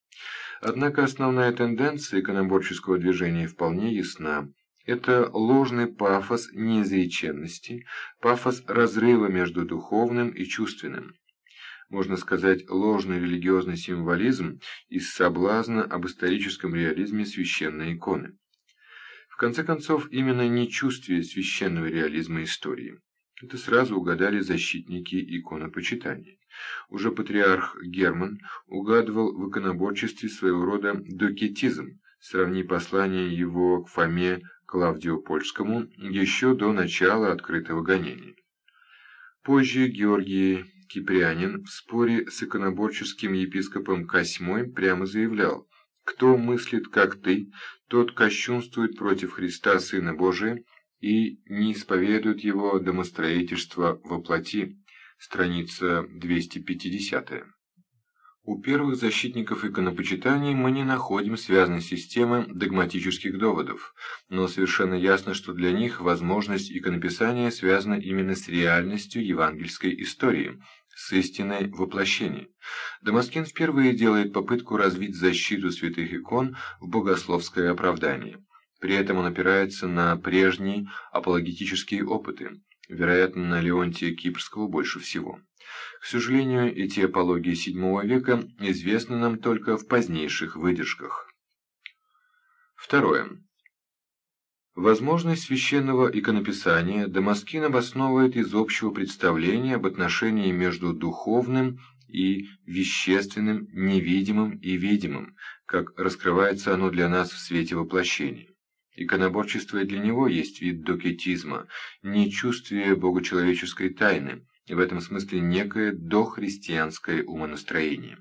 Однако основная тенденция иконоборческого движения вполне ясна. Это ложный пафос неизреченности, пафос разрыва между духовным и чувственным. Можно сказать, ложный религиозный символизм из соблазна об историческом реализме священной иконы. В конце концов, именно нечувствие священного реализма истории. Это сразу угадали защитники иконопочитания. Уже патриарх Герман угадывал в иконоборчестве своего рода докетизм, сравни послание его к Фоме Клавдию Польскому еще до начала открытого гонения. Позже Георгий Киприанин в споре с иконоборческим епископом Косьмой прямо заявлял «Кто мыслит, как ты, тот кощунствует против Христа Сына Божия и не исповедует его домостроительство во плоти». Страница 250. У первых защитников иконопочитания мы не находим связанной системы догматических доводов, но совершенно ясно, что для них возможность иконописания связана именно с реальностью евангельской истории, с истиной воплощения. Дамаскин впервые делает попытку развить защиту святых икон в богословское оправдание. При этом он опирается на прежние апологетические опыты, вероятно, на Леонтия Кипрского больше всего. К сожалению, эти апологии VII века известны нам только в позднейших выдержках. Второе. Возможность священного иконописания Дамаскин обосновывает из общего представления об отношении между духовным и вещественным, невидимым и видимым, как раскрывается оно для нас в свете воплощения. Иконоборчество для него есть вид докетизма, нечувствие богочеловеческой тайны, в этом смысле некое дохристианское умонастроение.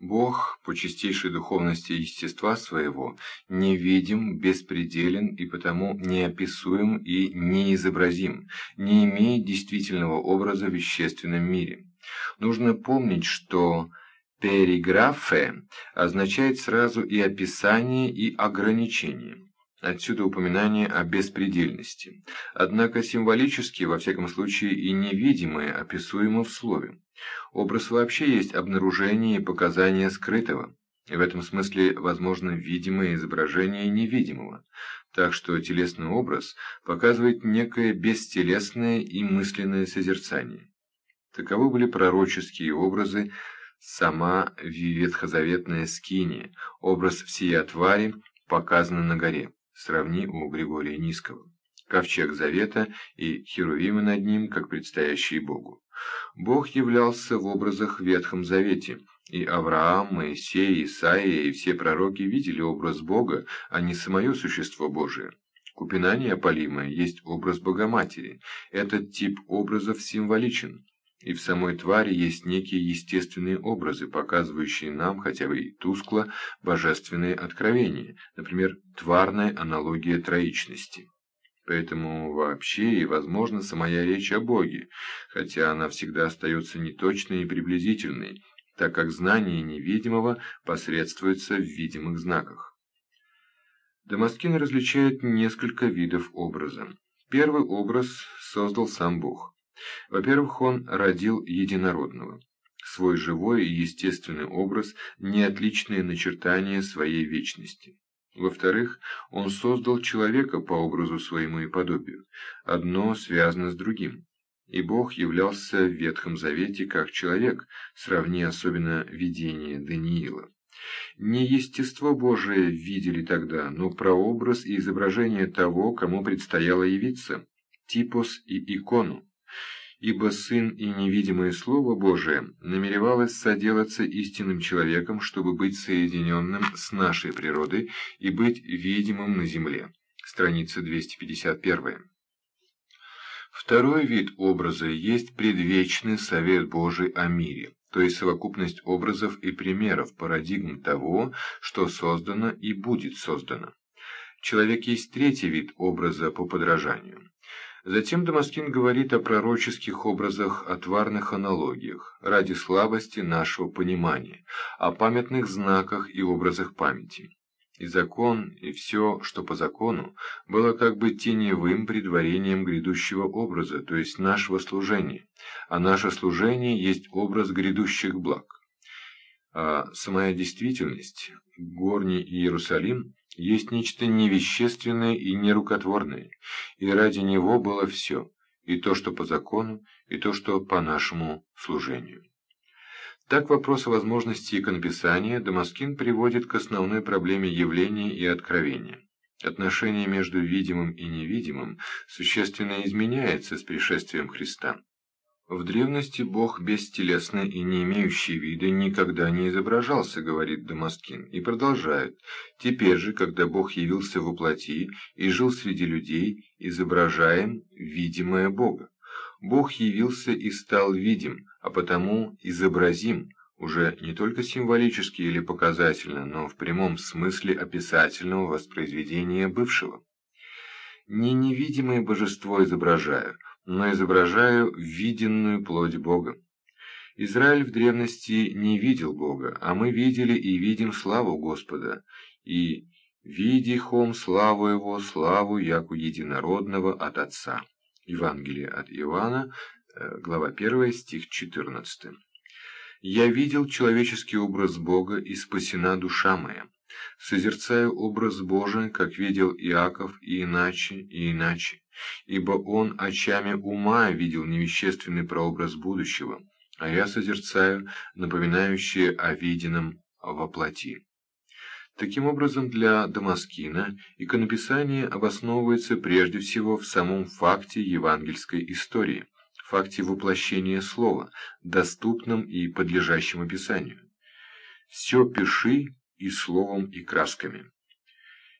Бог, по чистейшей духовности естества своего, невидим, беспределен и потому неописуем и неизобразим, не имеет действительного образа в вещественном мире. Нужно помнить, что «периграфе» означает сразу и описание, и ограничение. Отсюда упоминание о беспредельности. Однако символически, во всяком случае, и невидимое описуемо в слове. Образ вообще есть обнаружение и показание скрытого. И в этом смысле возможно видимое изображение невидимого. Так что телесный образ показывает некое бестелесное и мысленное созерцание. Таковы были пророческие образы, сама ветхозаветная скиния, образ всей твари, показанный на горе сравни у Григория Низкого. Ковчег Завета и Херувимы над ним, как предстоящие Богу. Бог являлся в образах в Ветхом Завете, и Авраам, Моисей, Исаия и все пророки видели образ Бога, а не самое существо Божие. Купина неопалимая есть образ Богоматери. Этот тип образов символичен. И в самой твари есть некие естественные образы, показывающие нам, хотя бы и тускло, божественные откровения, например, тварная аналогия троичности. Поэтому вообще и возможна самая речь о Боге, хотя она всегда остается неточной и приблизительной, так как знание невидимого посредствуется в видимых знаках. Дамаскин различает несколько видов образа. Первый образ создал сам Бог. Во-первых, он родил единородного. Свой живой и естественный образ, не отличные начертания своей вечности. Во-вторых, он создал человека по образу своему и подобию. Одно связано с другим. И Бог являлся в Ветхом Завете как человек, сравни особенно видение Даниила. Не естество Божие видели тогда, но прообраз и изображение того, кому предстояло явиться, типос и икону ибо Сын и невидимое Слово Божие намеревалось соделаться истинным человеком, чтобы быть соединенным с нашей природой и быть видимым на земле. Страница 251. Второй вид образа есть предвечный совет Божий о мире, то есть совокупность образов и примеров, парадигм того, что создано и будет создано. Человек есть третий вид образа по подражанию. Затем Дамаскин говорит о пророческих образах, о тварных аналогиях, ради слабости нашего понимания, о памятных знаках и образах памяти. И закон, и все, что по закону, было как бы теневым предварением грядущего образа, то есть нашего служения, а наше служение есть образ грядущих благ. А самая действительность, горний Иерусалим, есть нечто невещественное и нерукотворное, и ради него было все, и то, что по закону, и то, что по нашему служению. Так вопрос о возможности иконописания Дамаскин приводит к основной проблеме явления и откровения. Отношение между видимым и невидимым существенно изменяется с пришествием Христа. В древности Бог бестелесный и не имеющий вида никогда не изображался, говорит Дамаскин, и продолжает. Теперь же, когда Бог явился во плоти и жил среди людей, изображаем видимое Бога. Бог явился и стал видим, а потому изобразим, уже не только символически или показательно, но в прямом смысле описательного воспроизведения бывшего. Не невидимое божество изображаю, но изображаю виденную плоть Бога. Израиль в древности не видел Бога, а мы видели и видим славу Господа, и «видихом славу Его, славу яку единородного от Отца». Евангелие от Иоанна, э, глава 1, стих 14. «Я видел человеческий образ Бога, и спасена душа моя. Созерцаю образ Божий, как видел Иаков, и иначе, и иначе ибо он очами ума видел невещественный прообраз будущего, а я созерцаю напоминающее о виденном во плоти. Таким образом, для Дамаскина иконописание обосновывается прежде всего в самом факте евангельской истории, факте воплощения слова, доступном и подлежащем описанию. «Все пиши и словом, и красками».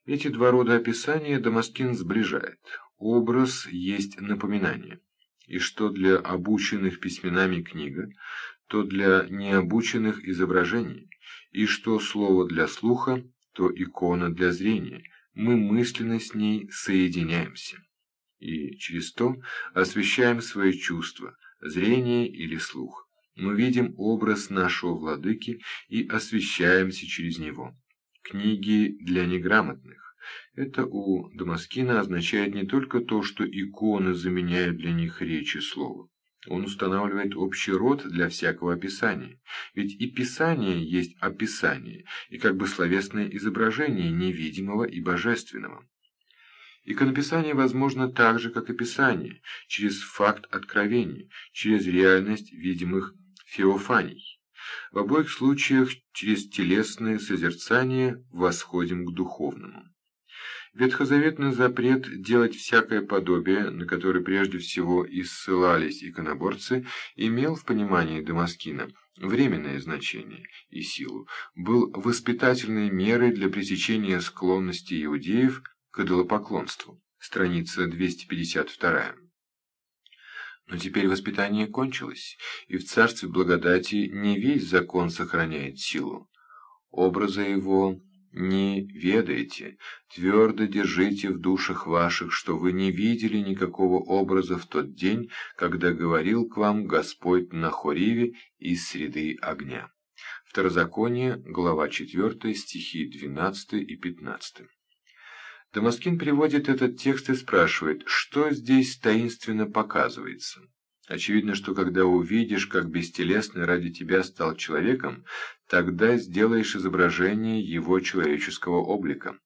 Эти два рода описания Дамаскин сближает образ есть напоминание, и что для обученных письменами книга, то для необученных изображений, и что слово для слуха, то икона для зрения, мы мысленно с ней соединяемся. И через то освещаем свои чувства, зрение или слух. Мы видим образ нашего владыки и освещаемся через него. Книги для неграмотных это у Дамаскина означает не только то, что иконы заменяют для них речи слова. Он устанавливает общий род для всякого описания. Ведь и писание есть описание, и как бы словесное изображение невидимого и божественного. Иконописание возможно так же, как и писание, через факт откровения, через реальность видимых феофаний. В обоих случаях через телесное созерцание восходим к духовному. Ветхозаветный запрет делать всякое подобие, на которое прежде всего и ссылались иконоборцы, имел в понимании Дамаскина временное значение и силу, был воспитательной мерой для пресечения склонности иудеев к идолопоклонству. Страница 252. Но теперь воспитание кончилось, и в царстве благодати не весь закон сохраняет силу. Образа его не ведаете, твердо держите в душах ваших, что вы не видели никакого образа в тот день, когда говорил к вам Господь на Хориве из среды огня». Второзаконие, глава 4, стихи 12 и 15. Дамаскин приводит этот текст и спрашивает, что здесь таинственно показывается. Очевидно, что когда увидишь, как бестелесный ради тебя стал человеком, тогда сделаешь изображение его человеческого облика.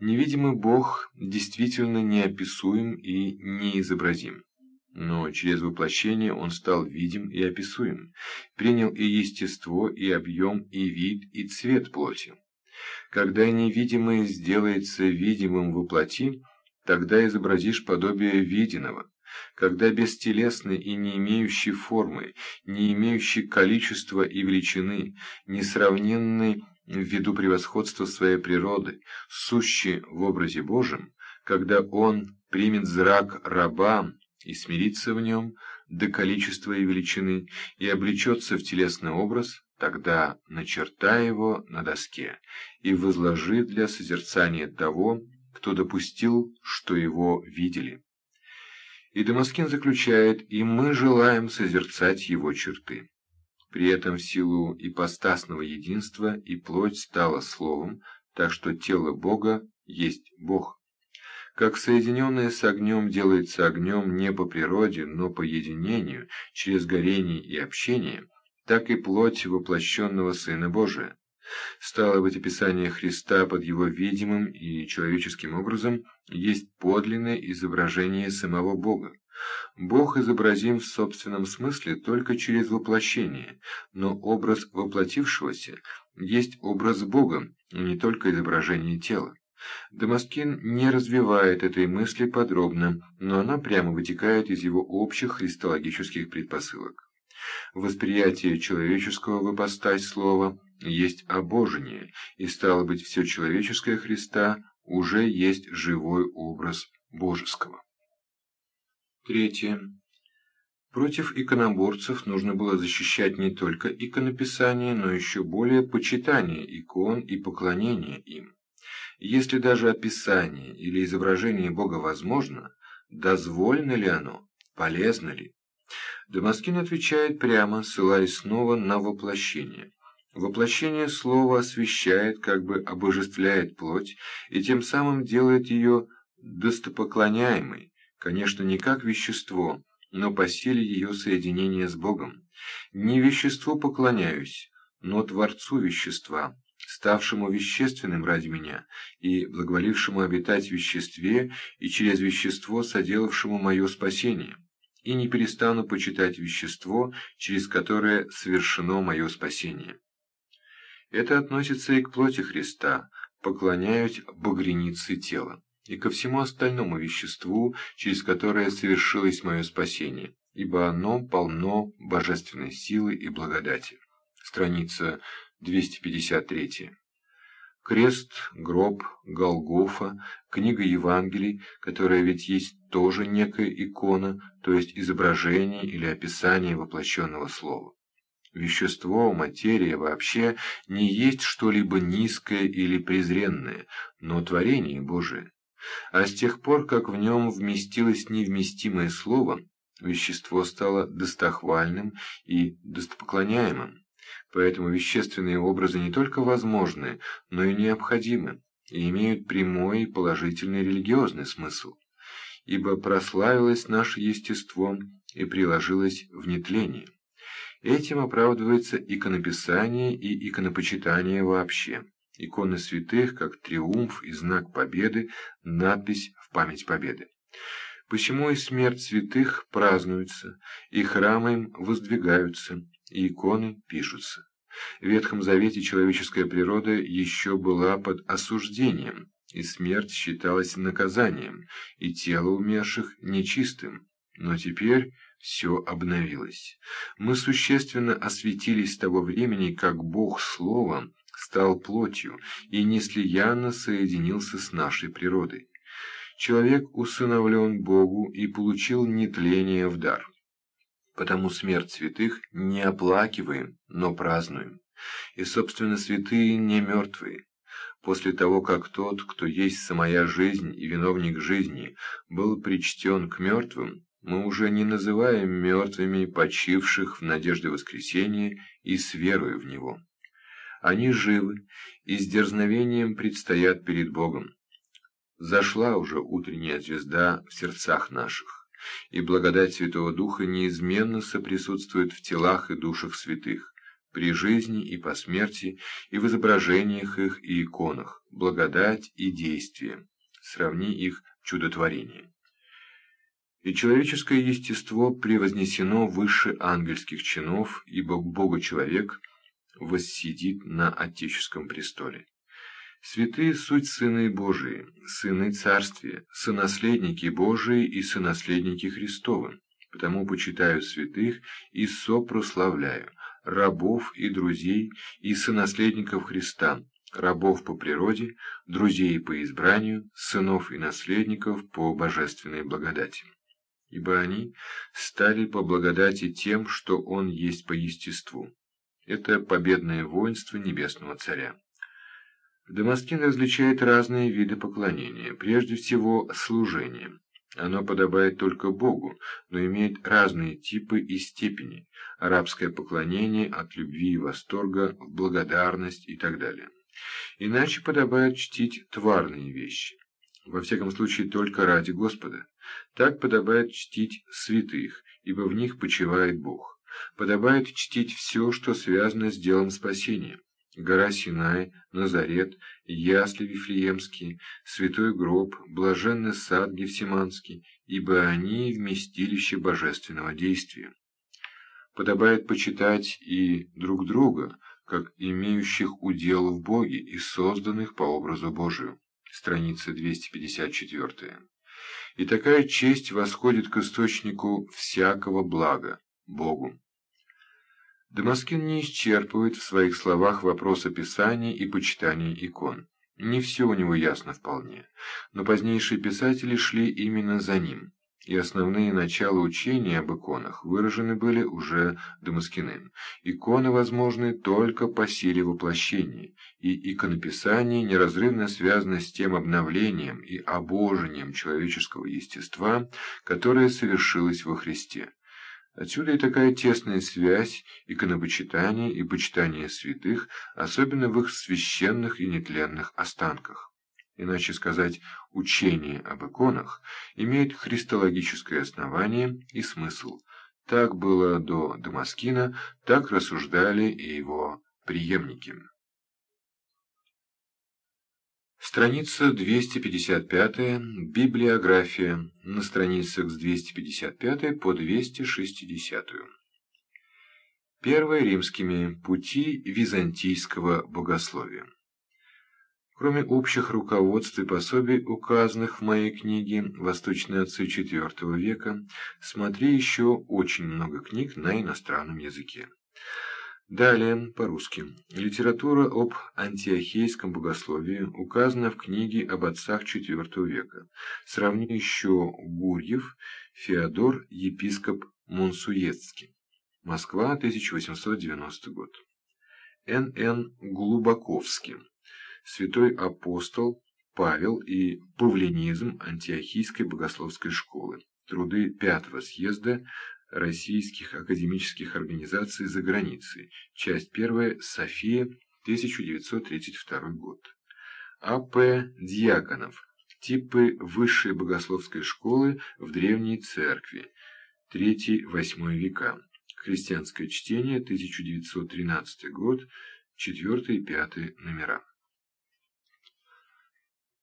Невидимый Бог действительно неописуем и неизобразим. Но через воплощение он стал видим и описуем, принял и естество, и объем, и вид, и цвет плоти. Когда невидимое сделается видимым воплоти, тогда изобразишь подобие виденного. Когда бестелесный и не имеющий формы, не имеющий количества и величины, несравненный ввиду превосходства своей природы, сущий в образе Божьем, когда он примет зрак раба и смирится в нем до количества и величины, и облечется в телесный образ, тогда начертай его на доске и возложи для созерцания того, кто допустил, что его видели. И Дамаскин заключает, и мы желаем созерцать его черты. При этом в силу ипостасного единства и плоть стала словом, так что тело Бога есть Бог. Как соединенное с огнем делается огнем не по природе, но по единению, через горение и общение, так и плоть воплощенного Сына Божия. Стало быть, описание Христа под его видимым и человеческим образом есть подлинное изображение самого Бога. Бог изобразим в собственном смысле только через воплощение, но образ воплотившегося есть образ Бога, не только изображение тела. Дамаскин не развивает этой мысли подробно, но она прямо вытекает из его общих христологических предпосылок. Восприятие человеческого в ипостась слова есть обожение, и стало быть, все человеческое Христа уже есть живой образ божеского. Третье. Против иконоборцев нужно было защищать не только иконописание, но еще более почитание икон и поклонение им. Если даже описание или изображение Бога возможно, дозволено ли оно, полезно ли? Дамаскин отвечает прямо, ссылаясь снова на воплощение. Воплощение слова освещает, как бы обожествляет плоть, и тем самым делает ее достопоклоняемой, конечно, не как вещество, но по силе ее соединения с Богом. Не веществу поклоняюсь, но Творцу вещества, ставшему вещественным ради меня и благоволившему обитать в веществе и через вещество соделавшему мое спасение и не перестану почитать вещество, через которое совершено мое спасение. Это относится и к плоти Христа, поклоняюсь багренице тела, и ко всему остальному веществу, через которое совершилось мое спасение, ибо оно полно божественной силы и благодати. Страница 253. Крест, гроб, Голгофа, книга Евангелий, которая ведь есть тоже некая икона, то есть изображение или описание воплощенного слова. Вещество, материя вообще не есть что-либо низкое или презренное, но творение Божие. А с тех пор, как в нем вместилось невместимое слово, вещество стало достохвальным и достопоклоняемым. Поэтому вещественные образы не только возможны, но и необходимы, и имеют прямой и положительный религиозный смысл. Ибо прославилось наше естество и приложилось в нетление. Этим оправдывается иконописание и иконопочитание вообще. Иконы святых, как триумф и знак победы, надпись в память победы. Почему и смерть святых празднуется, и храмы им воздвигаются, иконы пишутся. В Ветхом Завете человеческая природа еще была под осуждением, и смерть считалась наказанием, и тело умерших нечистым. Но теперь все обновилось. Мы существенно осветились с того времени, как Бог Словом стал плотью и неслиянно соединился с нашей природой. Человек усыновлен Богу и получил нетление в дар. Потому смерть святых не оплакиваем, но празднуем. И, собственно, святые не мертвые. после того, как тот, кто есть самая жизнь и виновник жизни, был причтен к мертвым, мы уже не называем мертвыми почивших в надежде воскресения и с верою в Него. Они живы и с дерзновением предстоят перед Богом. Зашла уже утренняя звезда в сердцах наших, и благодать Святого Духа неизменно соприсутствует в телах и душах святых, при жизни и по смерти, и в изображениях их и иконах, благодать и действие. Сравни их чудотворение. И человеческое естество превознесено выше ангельских чинов, ибо Бога-человек – воссидит на Отеческом престоле. Святые суть сыны Божии, сыны Царствия, сонаследники Божии и сонаследники Христовы, потому почитаю святых и сопрославляю, рабов и друзей и сонаследников Христа, рабов по природе, друзей по избранию, сынов и наследников по божественной благодати. Ибо они стали по благодати тем, что Он есть по естеству. Это победное воинство небесного царя. Дамаскин различает разные виды поклонения, прежде всего служение. Оно подобает только Богу, но имеет разные типы и степени, арабское поклонение от любви и восторга благодарность и так далее. Иначе подобает чтить тварные вещи, во всяком случае только ради Господа. Так подобает чтить святых, ибо в них почивает Бог подобает чтить все, что связано с делом спасения. Гора Синай, Назарет, Ясли Вифлеемские, Святой Гроб, Блаженный Сад Гефсиманский, ибо они вместилище божественного действия. Подобает почитать и друг друга, как имеющих удел в Боге и созданных по образу Божию. Страница 254. И такая честь восходит к источнику всякого блага, Богу. Дамаскин не исчерпывает в своих словах вопрос описания и почитания икон. Не все у него ясно вполне, но позднейшие писатели шли именно за ним, и основные начала учения об иконах выражены были уже Дамаскиным. Иконы возможны только по силе воплощения, и иконописание неразрывно связано с тем обновлением и обожением человеческого естества, которое совершилось во Христе. Отсюда и такая тесная связь иконопочитания и почитания святых, особенно в их священных и нетленных останках. Иначе сказать, учение об иконах имеет христологическое основание и смысл. Так было до Дамаскина, так рассуждали и его преемники. Страница 255, библиография, на страницах с 255 по 260. Первое римскими пути византийского богословия. Кроме общих руководств и пособий, указанных в моей книге «Восточные отцы IV века», смотри еще очень много книг на иностранном языке. Далее, по-русски. Литература об антиохейском богословии указана в книге об отцах IV века. Сравни еще Гурьев, Феодор, епископ Монсуецкий. Москва, 1890 год. Н.Н. Глубоковский. Святой апостол Павел и павлинизм антиохийской богословской школы. Труды Пятого съезда российских академических организаций за границей. Часть первая. София, 1932 год. А.П. Дьяконов. Типы высшей богословской школы в Древней Церкви. 3-8 века. Христианское чтение, 1913 год, 4 и 5 номера.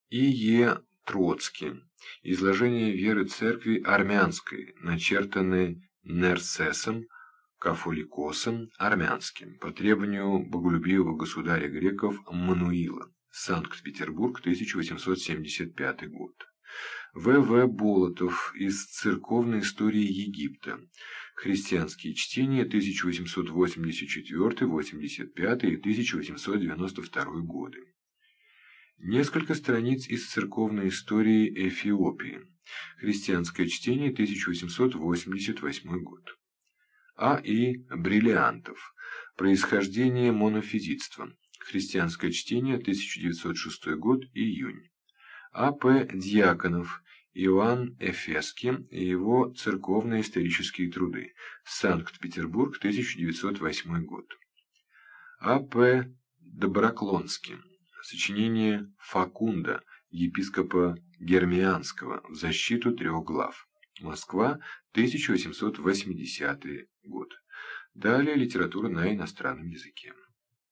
И. Е. Троцкий. Изложение веры церкви армянской, начертанное Нерсесом, Кафоликосом, армянским, по требованию боголюбивого государя греков Мануила. Санкт-Петербург, 1875 год. В.В. Болотов из «Церковной истории Египта». Христианские чтения 1884, 85 и 1892 годы. Несколько страниц из «Церковной истории Эфиопии». Христианское чтение, 1888 год. А. И. Бриллиантов. Происхождение монофизитства. Христианское чтение, 1906 год, июнь. А.П. Дьяконов, Иоанн Эфеский и его церковно-исторические труды. Санкт-Петербург, 1908 год. А.П. Доброклонский. Сочинение Факунда, епископа Гермианского, в защиту трех глав. Москва, 1880 год. Далее литература на иностранном языке.